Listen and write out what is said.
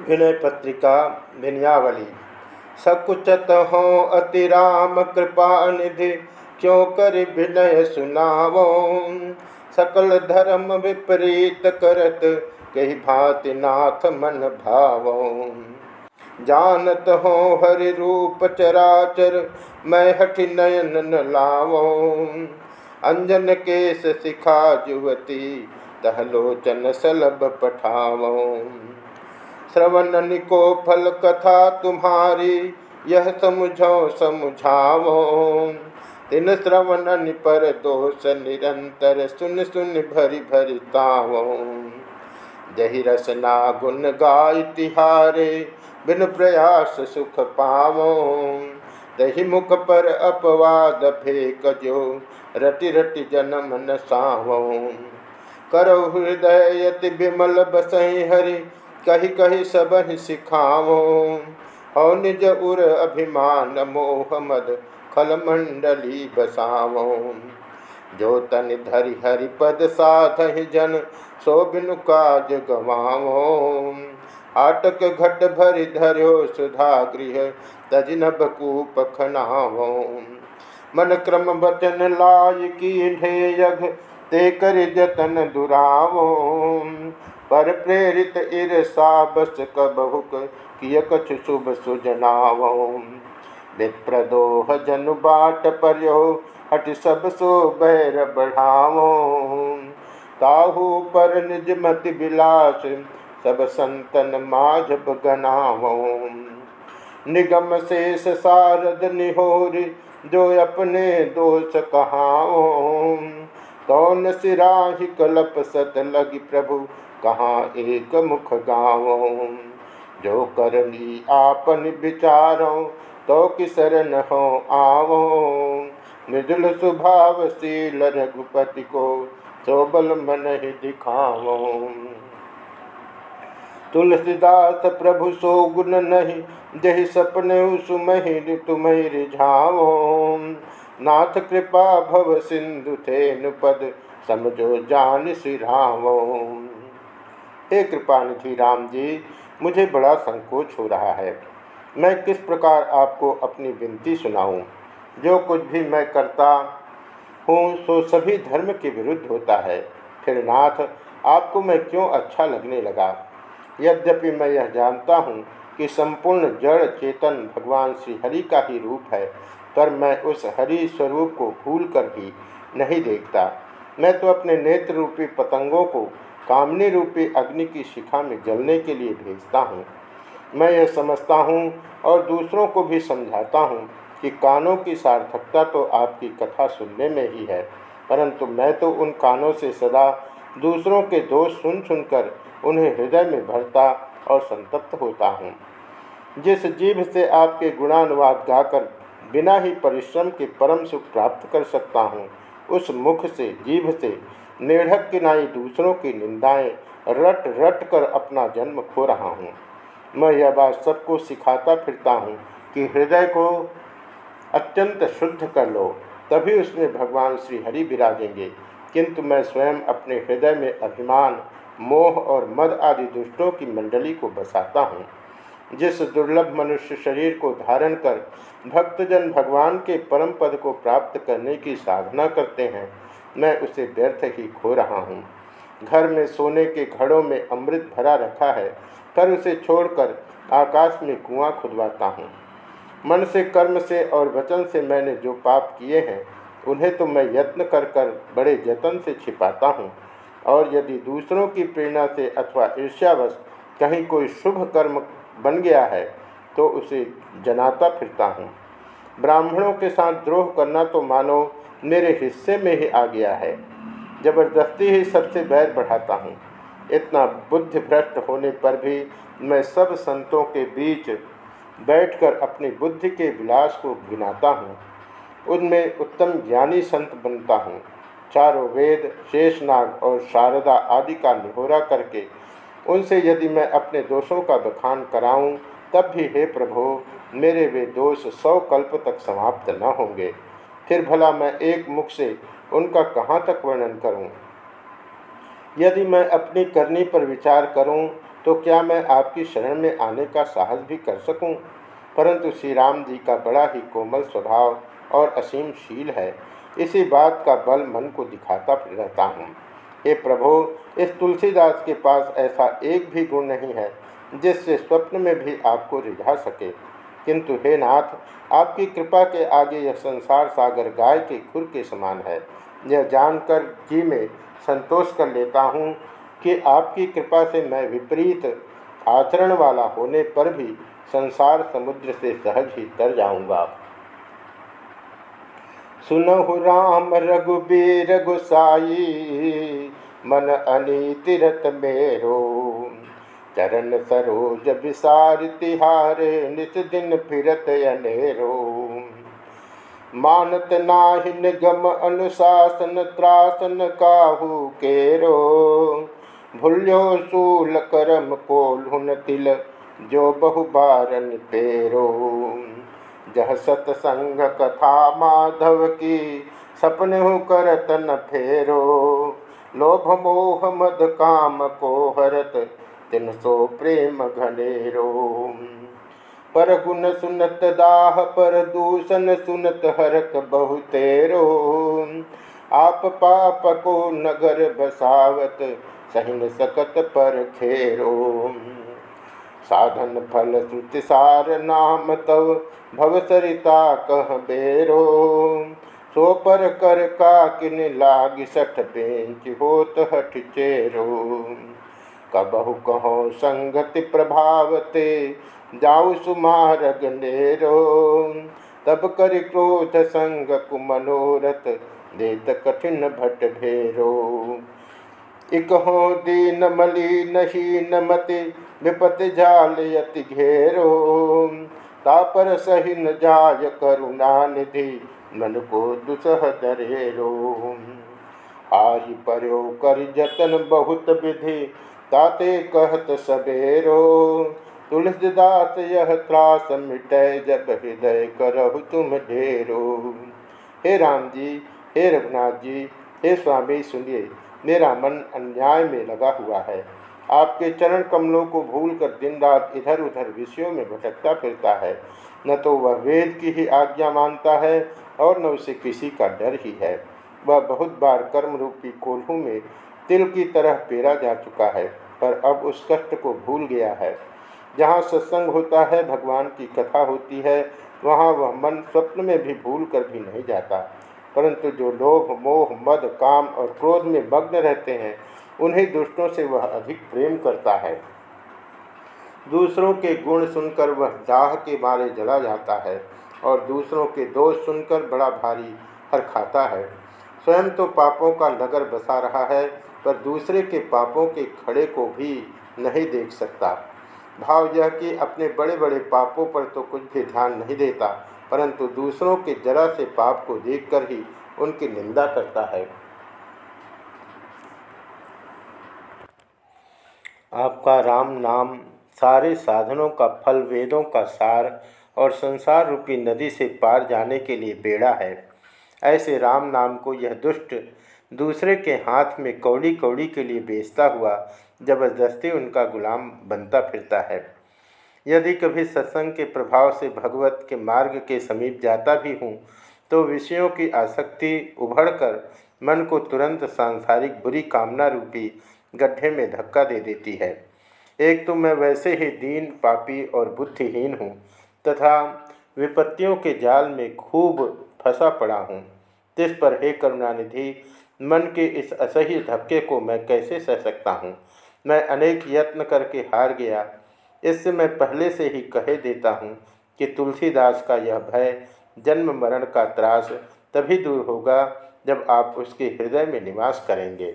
विनय पत्रिका विनयावली सकुचत हो अति राम कृपा निधि, क्यों कर विनय सुनावो? सकल धर्म विपरीत करत, कही भांति नाथ मन भावो। जानत हो हरि रूप चराचर, मैं हठ नयन न लावो। अंजन केश सिखा जुवती तहलोचन सलभ पठावो। श्रवण निको फल कथा तुम्हारी, यह समझो समझाओ। तिन श्रवण पर दोष निरंतर सुन सुन भरी भरी ताओ जही रसना गुण गाय तिहारे, बिन प्रयास सुख पावो। दही मुख पर अपवाद फेक जो रटि रटि जन्म न सावो करो हृदय यति विमल बसई हरि कही कही सब सिखाओ हो निज उर अभिमान मोह मद खल मंडली बसाओ जो तन धरि हरि पद साध जन, सो बिनु काज गवाओ आटक घट भरि धर्यो सुधा गृह तजन बकूप खनाओ मन क्रम बचन लाय की ढेयघ ते कर जतन दुरावो। पर प्रेरित ईर्षा बस कबहुक किय कछु शुभ सुजनाव। विप्रदोह जनु बाट पर्यो, हट सब सो बैर बढ़ावो। ताहू पर निज मति विलास, सब संतन माझ गनावो। निगम शेष सारद निहोर, जो अपने दोष कहाओ कौन सिराही कलप सत लगी प्रभु कहाँ एक मुख गाँव जो करनी आपन विचारों तो किसरन हो आवो। मृदुल स्वभाव शील रघुपति को चोबल मन ही दिखाओ तुलसीदास प्रभु सो गुण नहीं, जही सपने सुमहि तुम्हें रिझाओ नाथ कृपा भव सिंधु थे नुपद समझो जान सिरावो हे कृपानिधि राम जी, मुझे बड़ा संकोच हो रहा है। मैं किस प्रकार आपको अपनी विनती सुनाऊं? जो कुछ भी मैं करता हूँ, सो सभी धर्म के विरुद्ध होता है। फिर नाथ, आपको मैं क्यों अच्छा लगने लगा? यद्यपि मैं यह जानता हूँ कि संपूर्ण जड़ चेतन भगवान श्री हरि का ही रूप है, पर मैं उस हरि स्वरूप को भूल कर भी नहीं देखता। मैं तो अपने नेत्र रूपी पतंगों को कामनी रूपी अग्नि की शिखा में जलने के लिए भेजता हूँ। मैं यह समझता हूँ और दूसरों को भी समझाता हूँ कि कानों की सार्थकता तो आपकी कथा सुनने में ही है, परंतु मैं तो उन कानों से सदा दूसरों के दोष सुन सुनकर उन्हें हृदय में भरता और संतप्त होता हूँ। जिस जीभ से आपके गुणानुवाद गाकर बिना ही परिश्रम के परम सुख प्राप्त कर सकता हूँ उस मुख से, जीभ से निर्ढक किनाई दूसरों की निंदाएँ रट रट कर अपना जन्म खो रहा हूँ। मैं यह बात सबको सिखाता फिरता हूँ कि हृदय को अत्यंत शुद्ध कर लो, तभी उसमें भगवान श्री हरि विराजेंगे। किंतु मैं स्वयं अपने हृदय में अभिमान, मोह और मद आदि दुष्टों की मंडली को बसाता हूँ। जिस दुर्लभ मनुष्य शरीर को धारण कर भक्तजन भगवान के परम पद को प्राप्त करने की साधना करते हैं, मैं उसे व्यर्थ ही खो रहा हूँ। घर में सोने के घड़ों में अमृत भरा रखा है, पर उसे छोड़कर आकाश में कुआँ खुदवाता हूँ। मन से कर्म से और वचन से मैंने जो पाप किए हैं, उन्हें तो मैं यत्न कर कर बड़े जतन से छिपाता हूँ। और यदि दूसरों की प्रेरणा से अथवा ईर्ष्यावश कहीं कोई शुभ कर्म बन गया है तो उसे जनाता फिरता हूँ। ब्राह्मणों के साथ द्रोह करना तो मानो मेरे हिस्से में ही आ गया है। ज़बरदस्ती ही सबसे बैर बढ़ाता हूँ। इतना बुद्धि भ्रष्ट होने पर भी मैं सब संतों के बीच बैठकर अपनी बुद्धि के विलास को गिनाता हूँ। उनमें उत्तम ज्ञानी संत बनता हूँ। चारों वेद, शेषनाग और शारदा आदि का निहोरा करके उनसे यदि मैं अपने दोषों का बखान कराऊं, तब भी हे प्रभु, मेरे वे दोष सौ कल्प तक समाप्त न होंगे फिर भला मैं एक मुख से उनका कहाँ तक वर्णन करूँ? यदि मैं अपनी करनी पर विचार करूँ तो क्या मैं आपकी शरण में आने का साहस भी कर सकूँ? परंतु श्री राम जी का बड़ा ही कोमल स्वभाव और असीम शील है इसी बात का बल मन को दिखाता रहता हूँ हे प्रभो, इस तुलसीदास के पास ऐसा एक भी गुण नहीं है, जिससे स्वप्न में भी आपको रिझा सके। किंतु हे नाथ, आपकी कृपा के आगे यह संसार सागर गाय के खुर के समान है। यह जानकर जी में संतोष कर लेता हूँ कि आपकी कृपा से मैं विपरीत आचरण वाला होने पर भी संसार समुद्र से सहज ही तर जाऊँगा। सुनहु राम रघुबीर गुसाई, मन अनीतिरत मेरो। चरण सरोज विसार तिहारे, नित दिन फिरत अनेरो। मानत नाहिन गम अनुशासन, त्रासन काहू केरो। भूल्यो सूल करम कोल्हुन तिल, जो बहुबारन पेरो जह सतसंग कथा माधव की सपने करत न फेरो लोभ मोह मद काम को हरत तिन सो प्रेम घनेरो पर गुण सुनत दाह पर दूषण सुनत हरक बहुतेरो आप पाप को नगर बसावत सहिन सकत पर खेरो साधन फल श्रुतिसार नाम तव भवसरिता कह बेरो। सो पर कर का किन लाग सठ बेंच होत हठ चेरो। कबहु कहो संगति प्रभावते, जाऊ सुमारग नेरो। तब कर क्रोध संग कु मनोरथ देत कठिन भट भेरो। इक हो दीन मलिन हीन मति विपत जाल यति घेरो। तापर सही न जाय करुणा निधि मन को दुसह दरेरो। हारि पर्यो कर जतन बहुत विधि, ताते कहत सबेरो तुलसीदास यह त्रास मिटय जब हृदय करहु तुम ढेरो। हे राम जी, हे रघुनाथ जी, हे स्वामी सुनिए, मेरा मन अन्याय में लगा हुआ है। आपके चरण कमलों को भूलकर दिन रात इधर उधर विषयों में भटकता फिरता है। न तो वह वेद की ही आज्ञा मानता है और न उसे किसी का डर ही है। वह बहुत बार कर्म रूपी कोल्हू में तिल की तरह पेरा जा चुका है, पर अब उस कष्ट को भूल गया है। जहाँ सत्संग होता है, भगवान की कथा होती है, वहाँ वह मन स्वप्न में भी भूल कर भी नहीं जाता। परंतु जो लोभ, मोह, मद, काम और क्रोध में मग्न रहते हैं उन्हीं दुष्टों से वह अधिक प्रेम करता है। दूसरों के गुण सुनकर वह दाह के मारे जला जाता है और दूसरों के दोष सुनकर बड़ा भारी हर खाता है। स्वयं तो पापों का नगर बसा रहा है, पर दूसरे के पापों के खड़े को भी नहीं देख सकता। भाव यह कि अपने बड़े बड़े पापों पर तो कुछ भी ध्यान नहीं देता, परंतु दूसरों के जरा से पाप को देखकर ही उनकी निंदा करता है। आपका राम नाम, सारे साधनों का फल, वेदों का सार और संसार रूपी नदी से पार जाने के लिए बेड़ा है। ऐसे राम नाम को यह दुष्ट दूसरे के हाथ में कौड़ी कौड़ी के लिए बेचता हुआ ज़बरदस्ती उनका गुलाम बनता फिरता है। यदि कभी सत्संग के प्रभाव से भगवत के मार्ग के समीप जाता भी हूँ तो विषयों की आसक्ति उभड़कर मन को तुरंत सांसारिक बुरी कामना रूपी गड्ढे में धक्का दे देती है। एक तो मैं वैसे ही दीन, पापी और बुद्धिहीन हूँ तथा विपत्तियों के जाल में खूब फंसा पड़ा हूँ। जिस पर हे करुणानिधि, मन के इस असह्य धक्के को मैं कैसे सह सकता हूँ? मैं अनेक यत्न करके हार गया। इससे मैं पहले से ही कहे देता हूँ कि तुलसीदास का यह भय, जन्म मरण का त्रास तभी दूर होगा जब आप उसके हृदय में निवास करेंगे।